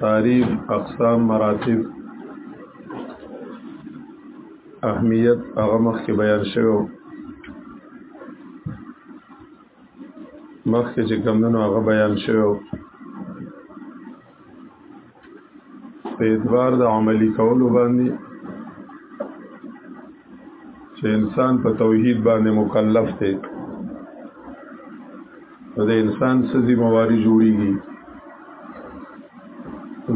تعریف اقسام مراتب اهمیت هغه مخکې بیان شوی مخکې چې کمونو هغه بیان شوی په اعتبار د عملی کولو باندې چې انسان په توحید باندې مکلف دی نو د انسان څه ذمہواری جوړیږي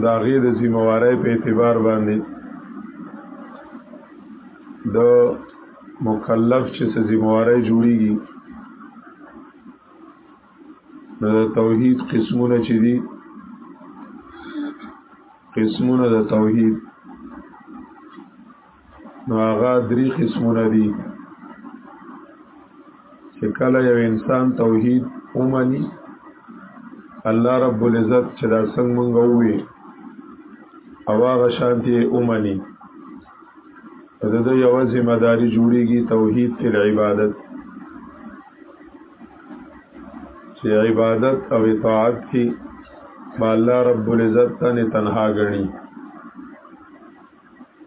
دا غیر ذمہواری په اعتبار باندې د مکلف چې څه ذمہواری جوړیږي نو د توحید قسمونه چې دي قسمونه د توحید نو هغه درې قسمونه دي چې کله یو انسان توحید اومني الله رب العزت چې دا څنګه مونږ وې او هغه شانتي اومني د دې یو ځمداري جوړیږي توحید تل عبادت چې عبادت او اطاعت کې با الله رب العزت ته نه تنها غني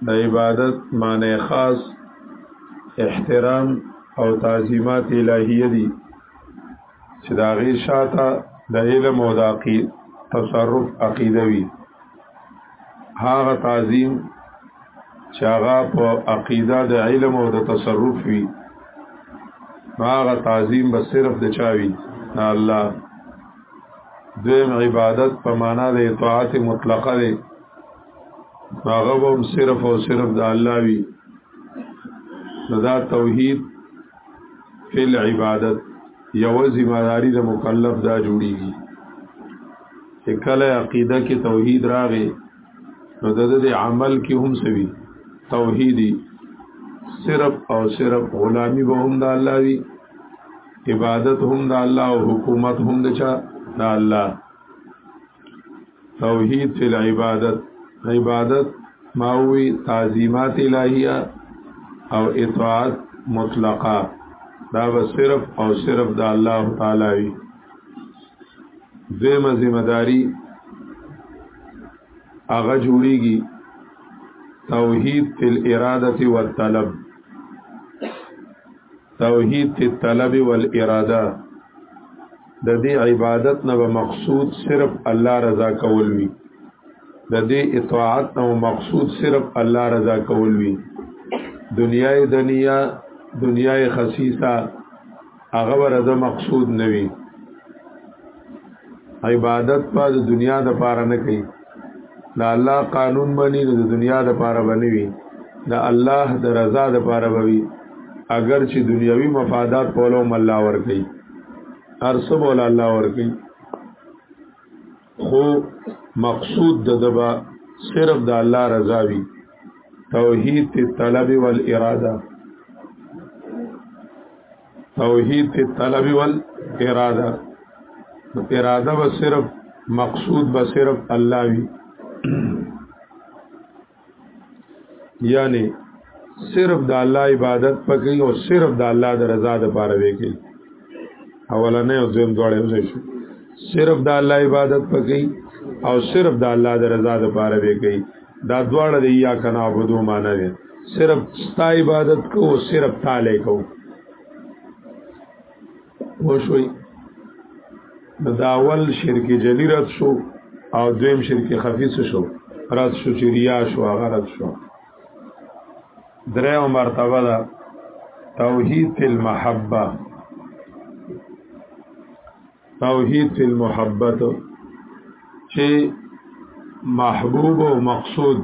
د عبادت معنی خاص احترام او تعظیمات الهیه دي چې دا غي شاته د علم او د عقید تصرف عقیدوي هغه تعظیم چې هغه په عقیده د علم او د تصرف وي هغه تعظیم به صرف د چاوي نه الله دویم عبادت په معنا د اطاعت مطلقه ده هغه هم صرف او صرف د الله وي دا توحید فل عبادت یو ذمہ داری د مکلف دا جوړیږي چې کله عقیده کې توحید راغی نو د دې عمل کې هم سوي توحیدی صرف او صرف غلامی به هم د الله وی عبادت هم د الله او حکومت هم د چا د الله توحید فی العبادت عبادت ماوی تعظیمات الہیه او اطاعت مطلقه دا به صرف او صرف د الله تعالی وی دویمه ذمہ داری هغه جوړیږي توحید فی الاراده والطلب توحید فی الطلب والاراده د دې عبادت نه مقصود صرف الله رضا کول وی د دې اطاعت نه مقصود صرف الله رضا کول وی دنیای دنیا دنیای خصیصه هغه ورځه مقصود نه وي عبادت په د دنیا د پاره نه کوي دا الله قانون باندې د دنیا د پاره باندې وي دا الله د رضا د پاره وي اگر چې دنیوي مفادات په لوم الله ور کوي هر څه بول الله ور کوي خو مقصود د دبا صرف د الله رضا وی توحید تی طلب والاراده توحید تی طلب والاراده اراده و صرف مقصود به صرف الله وی یعنی صرف د الله عبادت پکې او صرف د الله د رضا د پاره دی کوي اولنې او دویم دواړه وځي شو صرف د الله عبادت پکې او صرف د الله د رضا د پاره دی کوي دا دواړه دی یا کنا عبادت معنی دی صرف ستا عبادت کو صرف تعالی کو وشوي نو دا اول شرک جلی رد شو او دویم شرک خفیس شو رد شو چې ریا شو هغه رد شو درې مرتبه دا توحید فی المحبه توحید فی المحبت چې محبوب او مقصود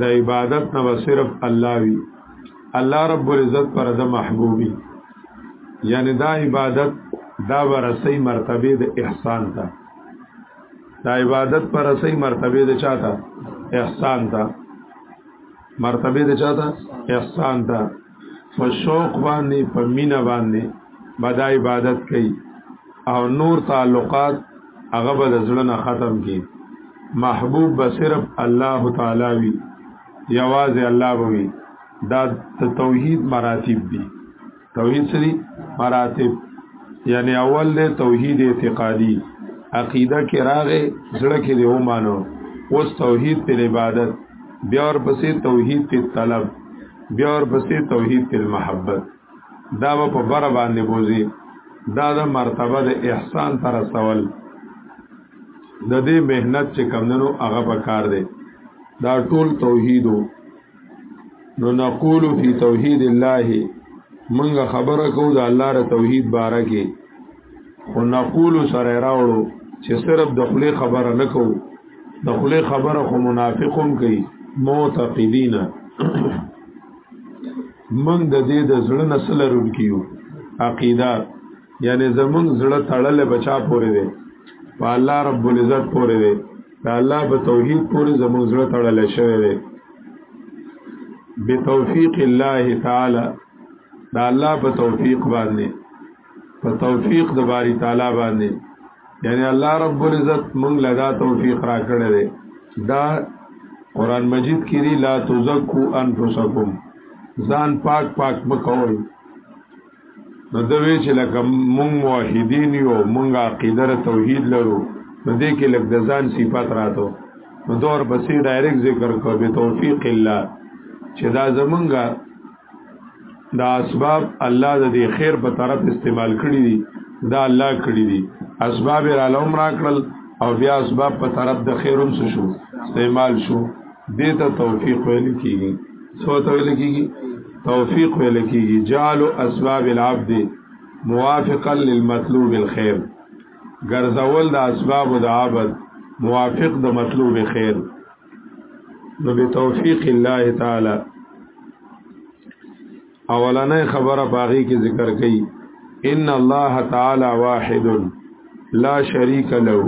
د عبادت نه صرف الله وی الله رب العزت پر د محبوبي یعنی دا عبادت دا ورسې مرتبه د احسان ته دا عبادت پر رسې مرتبه د چاته احسان ته مرتبه د چاته احسان ته په شوق باندې په مینا باندې بدا عبادت کوي او نور تعلقات هغه به زړه نه ختم کی محبوب به صرف الله تعالی وی یواز الله وی دا توحید مراتب دی توحید سری مراتب یعنی اول دی توحید اعتقادی عقیده کې راغې زړه کې دی و مانو اوس توحید په عبادت بیا ور پسې توحید په طلب بیا ور پسې توحید په محبت دا به په بره باندې بوزي دا د مرتبه د احسان تر سوال د دې مهنت چې کمندنو هغه په کار دی دا ټول توحید نو نقول فی توحید الله منګه خبره کو د الله ر توحید باره کې خو نقول سره راوړو چې صرف د خلی خبره نه کوو د خلی خبره خو منافقون کوي معتقدین من د دې د زړه نسل رون کیو عقیده یعنی زمون زړه تړل بچا پورې دی په الله رب العزت پورې دی د الله په توحید پورې زمون زړه تړل شوی دی بتوفیق الله تعالی دا الله په توفیق باندې په توفیق د باری تعالی باندې یعنی الله رب العزت مونږ لدا توفیق را کړی دی دا قران مجید کې دی لا تزکو انفسکم ځان پاک پاک مکوئ نو د وی چې لکه مونږ موحدین یو مونږ عقیده توحید لرو نو دې کې لکه د ځان صفات راتو نو دور پسې ډایرکټ ذکر کو به توفیق الله چې دا زمونږه دا اسباب الله د دې خیر په طرف استعمال کړی دي دا الله کړی دي اسباب را لوم را کړل او بیا اسباب په طرف د خیرون څه شو استعمال شو دې ته توفیق ویل کیږي سو ته ویل کیږي توفیق ویل کیږي جعل اسباب العبد موافقا للمطلوب الخير ګرځول د اسباب د عبد موافق د مطلوب خیر نو به توفیق الله تعالی اولنې خبره باغی کې ذکر کړي ان الله تعالی واحد لا شریک له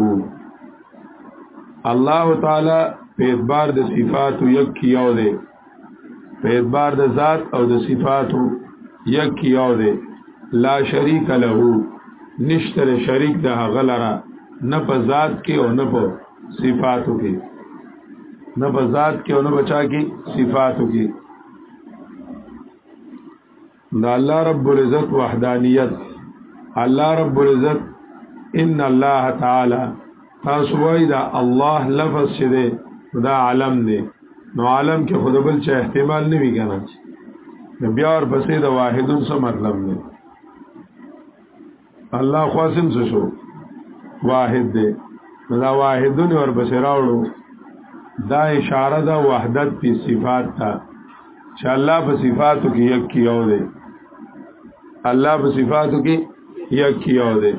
الله تعالی په اعتبار د صفات یک کیو دی په اعتبار د ذات او د صفاتو یک یو دی لا شریک له نشتره شریک د هغه لره نه په ذات کې او نه په صفاتو کې نه په ذات کې او نه بچا کې صفاتو کې دا الله رب العزت وحدانیت الله رب العزت ان الله تعالی تاسو وای دا الله لفظ چې دی دا علم دی نو عالم کې خود بل چا احتمال نه وی کنه بیا ور پسې د واحدون څه مطلب دی الله خاصم څه شو واحد دی دا واحدون ور بشراوړو دا اشاره ده وحدت په صفات ته چې الله په صفاتو کې یک کیو دی الله په صفاتو کې یک کیو دی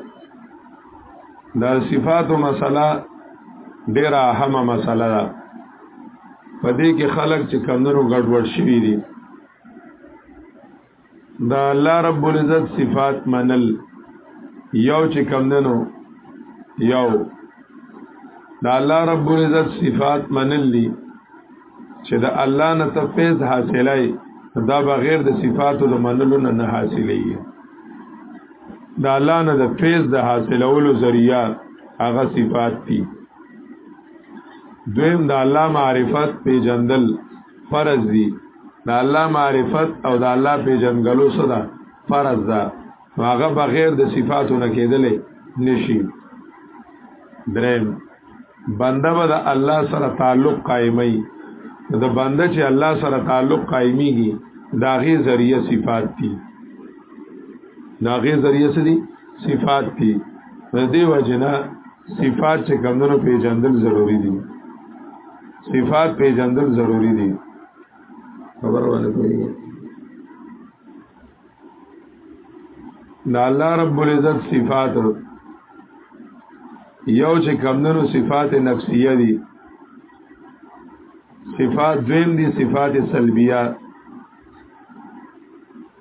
دا صفاتو مسله ډیره اهمه مسله ده په دې کې خلک چې کمنو ګډوډ شوي دي دا الله رب العزت صفات منل یو چې کم دنو یو دا الله رب العزت صفات منل دي چې دا الله نه تفیز حاصلای دا بغیر د صفاتو د منلو نه نه حاصلې دا الله نه د فیض د حاصلولو ذریعہ هغه صفات دي دویم د الله معرفت پیجندل فرض دي د الله معرفت او د الله پیژندګلو صدا فرض ده هغه بغیر د صفاتو نه کېدلې نشي درم بنده به د الله سره تعلق قائمي د بنده چې الله سره تعلق قائميږي داغه ذریعہ صفات دي داغه ذریعہ څه دي صفات دي د دې وجنه صفات چې کمونو پیژندل ضروری دي صفات پیژندل ضروری دي خبر باندې کوي دا الله رب العزت صفات یو چې کمندونو صفات نفسیه دي صفات دویم دي صفات سلبیه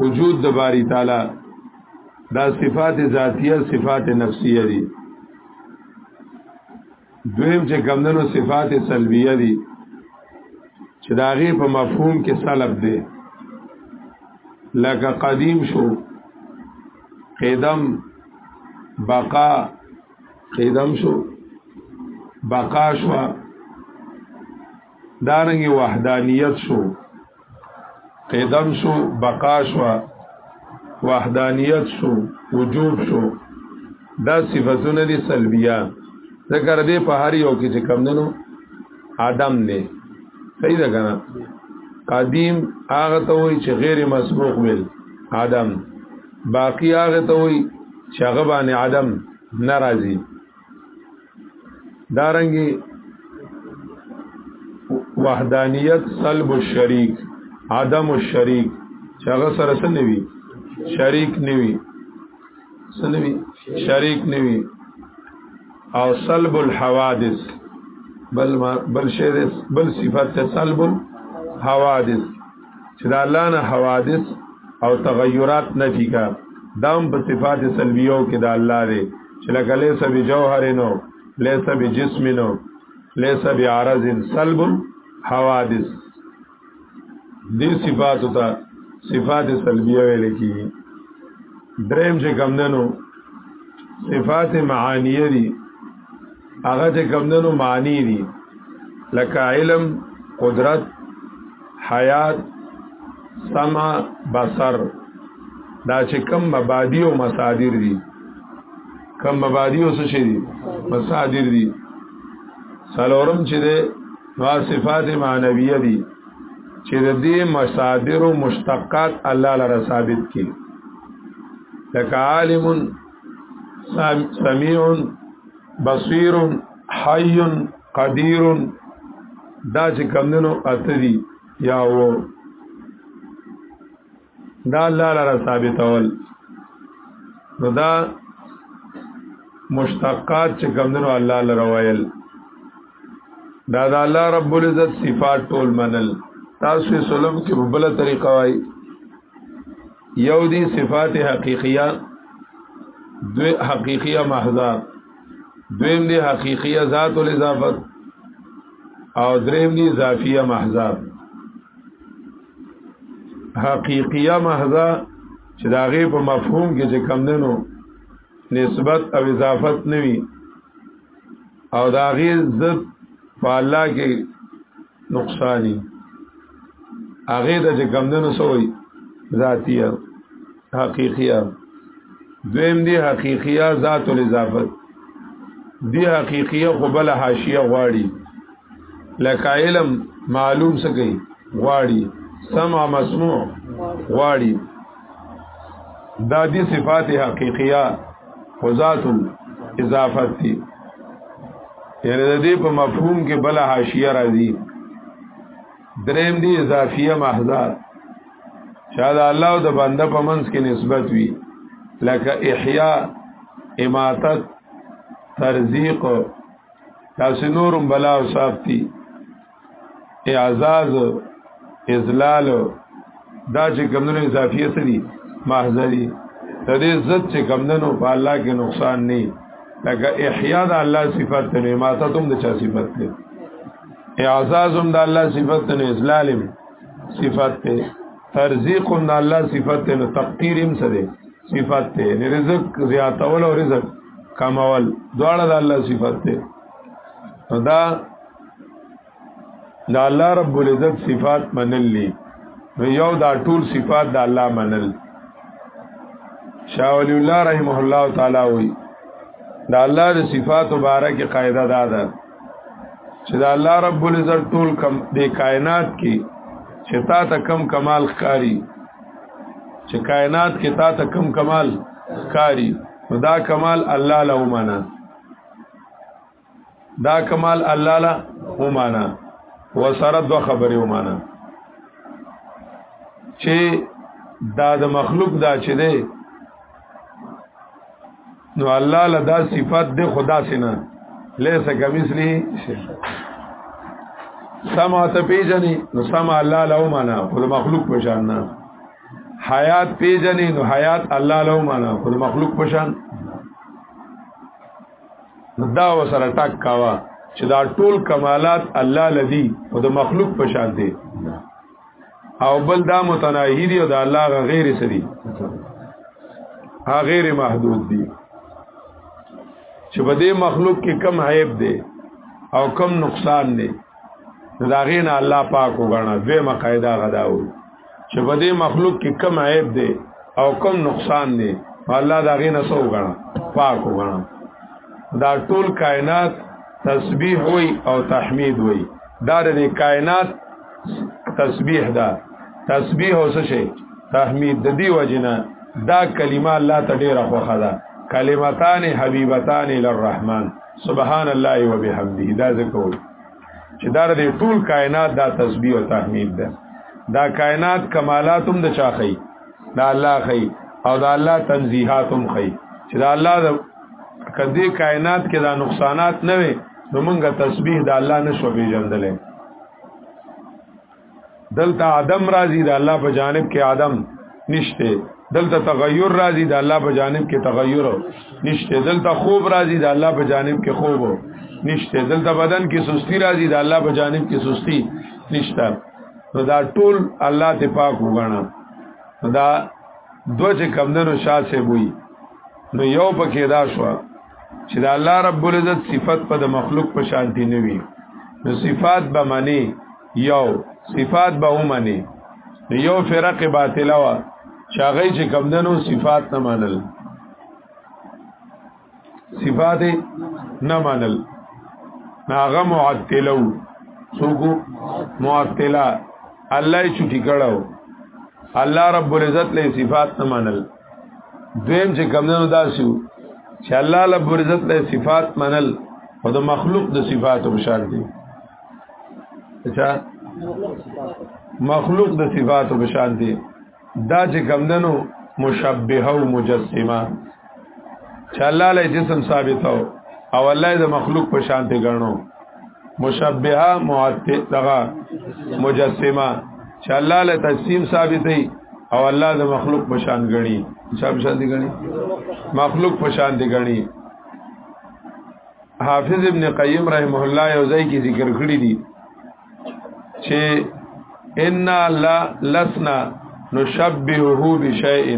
وجود د باری تعالی دا صفات ذاتیه صفات نفسیه دي دویم چې کمندنو صفات سلبیه دي چې دا غي په مفهوم کې سلب دي لکه قدیم شو قدم بقا قدم شو بقا شو دارنګ وحدانیت شو قیدم شو بقا شو وحدانیت شو وجوب شو دا صفاتونه دي سلبیه ذکر دې په هر یو کې چې کم دنو آدم نه صحیح ده کنه قدیم هغه ته وای چې غیر مسبوق ویل آدم باقی هغه ته وای چې هغه باندې آدم ناراضي دارنګي وحدانیت سلب الشریک عدم الشریک چې هغه سره څه نوي شریک نوي څه نوي شریک نوي او سلب الحوادث بل ما بل شی بل صفات ته سلب الحوادث چې د الله نه حوادث او تغیرات نفي کا دام په صفات سلبیو کې د الله دی چې لکه لیس بی جوهرینو لیس بی جسمینو لیس بی عرضین سلب حوادث دی صفاتو تا صفات سلبیه ویل کی دریم چې کم دنو صفات معانیه دی هغه چې کمدنو معنی دي لکه علم قدرت حیات سمع بصر دا چې کم مبادی او مصادر دي کم مبادی او څه شي دي مصادر دي سلورم چې ده وا صفات معنویه دي چې د دې مصادر او مشتقات الله لپاره ثابت کړي لکه عالم سمیع بصیر حی قدیر دا چې کمندنو اته دي یا و دا الله لپاره ثابتول نو دا مشتقات چې کمندنو الله لپاره وایل دا د الله رب العزت صفات ټول منل تاسو سلام کې په بل طریقه وای یو دی صفات حقیقیه دوی حقیقیه محضه دویم دی حقیقیه ذات الاضافت او دریم دی اضافیه محضه حقیقیه محضه چې دا غي په مفهوم کې چې کم دنو نسبت او اضافت نوي او دا غي ضد په الله کې نقصانی هغه د چې کمدنو سوی ذاتیه حقیقیه دویم دی حقیقیه ذات الاضافت دی حقیقیه خو بل حاشیه غواړي لکه علم معلوم سکی غواړي سمع مسموع غواړي دا دي صفات حقیقیه وذات الاضافت دي یعنی د دې په مفهوم کې بل حاشیه راځي دریم دی اضافیه محضه شاید الله او د بنده په منځ کې نسبت وي لکه احیا اماتت ترزیق تاسو نورم بلا او صاحب اعزاز ازلال دا چې کمونو اضافیه سری محضری د دې عزت چې کمندنو په الله کې نقصان نه لکه احیا د الله صفت ته ماته تم د چا صفت ته اعزاز هم د الله صفت ته اذلال صفت ته ترزیق هم د الله صفت ته تقدیر هم سره صفت ته رزق زیاتول او رزق کمول دواړه د الله صفت ته دا دا الله رب العزت صفات منل لی نو یو دا ټول صفات دا الله منل شاہ ولی الله رحمه الله تعالی وی دا الله د صفات مبارک قاعده دا ده چې دا الله رب العزت ټول کم د کائنات کې چې تا ته کم کمال ښکاری چې کائنات کې تا ته کم کمال ښکاری نو دا کمال الله له معنا دا کمال الله لا ومانا وسره دو خبرې ومانا چې دا د مخلوق دا چې دی نو الله لدا صفات د خدا سینا لیس کمثلی شی سما ته پیجنې نو سما الله له معنا خود مخلوق پشان نه حیات پیجنې نو حیات الله له معنا خود مخلوق پشان دا وسره ټاک کاوه چې دا ټول کمالات الله لدی او د مخلوق په شان دی او بل دا متناهی دی او دا الله غیر سری ها غیر محدود دی چې په دې مخلوق کې کم عیب دی او کم نقصان دی دا غینه الله پاک وګڼه دوی مقاعده غداو چې په دې مخلوق کې کم عیب دی او کم نقصان دی الله دا غینه سو وګڼه پاک وګڼه دا ټول کائنات تسبیح وای او تحمید وای دا د کائنات تسبیح ده تسبیح اوس شي تحمید د دی وجنه دا کلمه الله ته ډیره خوخه ده کلمتان حبیبتان للرحمن سبحان الله وبحمده دا ذکر چې دا د ټول کائنات دا تسبیح او تحمید ده دا کائنات کمالات هم د چا خي دا الله خي او دا الله تنزیحات هم خي چې دا الله د کدی کائنات کې دا نقصانات نه وي نو موږ تسبیح د الله نشو پیژندلې دلته عدم راضی د الله په جانب کې عدم نشته دلته تغیر راضی د الله په جانب کې تغیر نشته دلته خوب راضی د الله په جانب کې خوب نشته دلته بدن کې سستی راضی د الله په جانب کې سستی نشته نو دا ټول الله ته پاک وګڼه دا دو چې کمندونو شاسه وي نو یو پکې دا شو چې دا الله رب العزت صفت په د مخلوق په شانتی نه وي نو صفات به معنی یو صفات به ومني یو فرق باطله وا چاغی چې کمدنو صفات نه منل صفات نه منل ناغه معطلو څوک معطله الله یې چټی کړو الله رب العزت له صفات نه منل دویم چې کمدنو داسو چې الله رب العزت له صفات منل او د مخلوق د صفات مشار دي اچھا مخلوق د صفاتو په شان دي دا چې کمندنو مشبهه او مجسمه چې الله له جسم ثابتو او الله د مخلوق په شان دي ګڼو مشبهه معتد دغه مجسمه چې الله له تجسیم ثابتې او الله د مخلوق په شان غني چې په شان دي غني مخلوق په شان دي غني حافظ ابن قیم رحمه الله یو ځای کې ذکر کړی دی چې ان لا لسنا نشبهه بشیء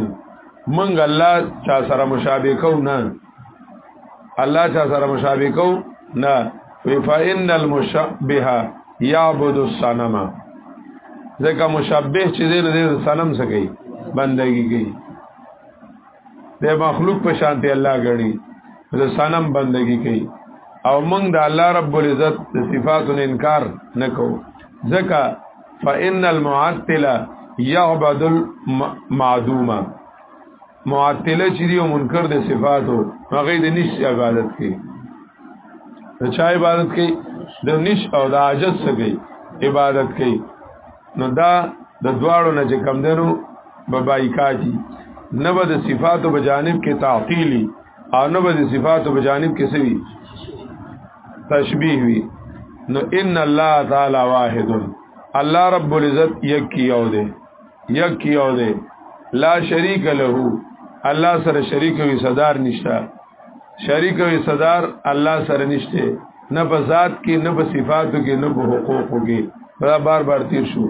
منګ الله چا سره مشابه کو نه الله چا سره مشابه کو نه فإن المشبه يعبد الصنم ځکه مشبه چې دې نه دې صنم سکی بندگی کوي د مخلوق په شان ته الله غړي د سنم بندگی کوي او موږ د الله رب العزت د صفاتو انکار نکو ځکه فإن المعطله يعبد المعدومه معطله چې دی منکر د صفاتو هغه د نش عبادت کوي د چا عبادت کوي د نش او د عاجز سره عبادت کوي نو دا د دواړو نه چې کم دنو به بایکاټي نه به د صفاتو په جانب کې تعطیلی او نه به د صفاتو په جانب کې سوي تشبیه وي نو ان الله تعالی واحد الله رب العزت یک یو دی یک یو دی لا شریک له الله سره شریک وي صدر نشته شریک وي صدر الله سره نشته نه په ذات کې نه په صفاتو کې نه په حقوقو کې دا بار بار تیر شو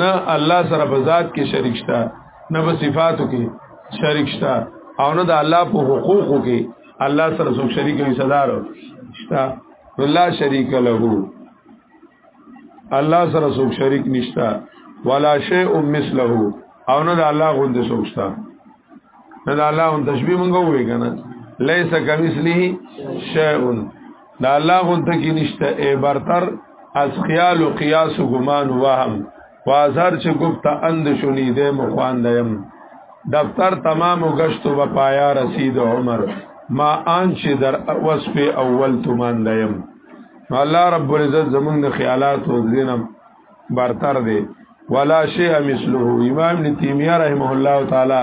نه الله سره په ذات کې شریک شته نه په صفاتو کې شریک شته او نه د الله په حقوقو کې الله سره څوک شریک وي صدارو شته الله شریک له الله سره څوک شریک نشتا ولا شیء مثله او نه د الله غوند څوک شتا نه د الله غوند تشبیه مونږ وې کنه لیس کمثله شیء د الله غوند کې نشته ای برتر از خیال و قیاس و گمان و وهم و ازهر چې گفت اند شنیده مخواندیم دفتر تمام و گشت و پایا رسید عمر ما آنچه در وصف اول تماندیم الله رب العزت زمونږ د خیالات او ذینم برتر دی ولا شی مثله امام ابن تیمیه رحمه الله تعالی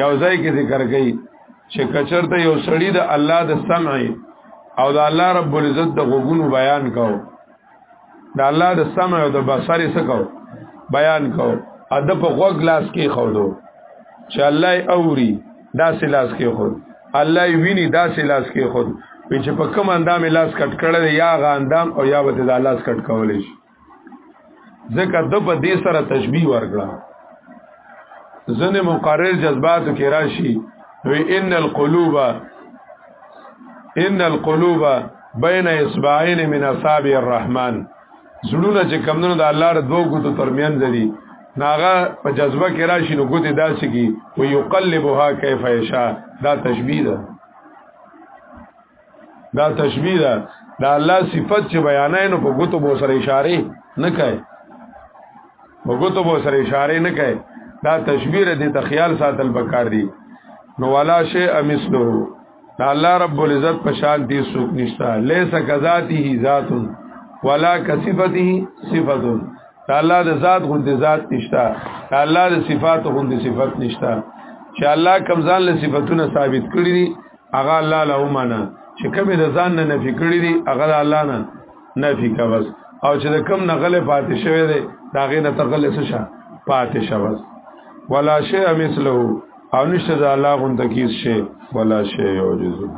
یو ځای کې ذکر کړي چې کچرته یو سړی د الله د سمع او د الله رب العزت د غوګونو بیان کاو د الله د سمع او د بصر سکو بیان کو ادب غوګ لاس کې خو دو چې الله اوري دا سلاس کې خود الله ویني دا سلاس کې خود په چې په کوم اندام لاس کټ کړل یا غ اندام او یا وته دا لاس کټ کول شي ځکه د په دې سره تشبیه ورکړه ځنه مقرر جذبات کې راشي وی ان القلوب ان القلوب بین اصبعین من اصابع الرحمن زړونه چې کمونو د الله د دوه ګوتو ترمنځ دي ناغه په جذبه کې راشي نو ګوتې داسې کی او یقلبها کیف یشا دا تشبیه ده دا تشبیه ده دا الله صفت چې بیانای نو په ګوتو بو سره اشاره نه کوي وګوتو به سره اشاره نه کوي دا تشبیر دې ته خیال ساتل پکار دي نو والا شی امثله دا الله رب العزت په شان دي سوق نشتا ليس کذاته ذات ولا کصفته صفه دا الله د ذات غوند ذات نشتا دا الله د صفات غوند صفات نشتا چې الله کم ځان له صفاتونه ثابت کړی دي هغه الله له معنا چې کوم د ځان نه نفي کړی دي هغه الله نه نفي کا بس او چې د کم نغله پاتې شوی دی دا غې نه تغله څه شه پاتې شه بس ولا شی مثله او نشته د الله غون تکیز شی ولا شی یوجزو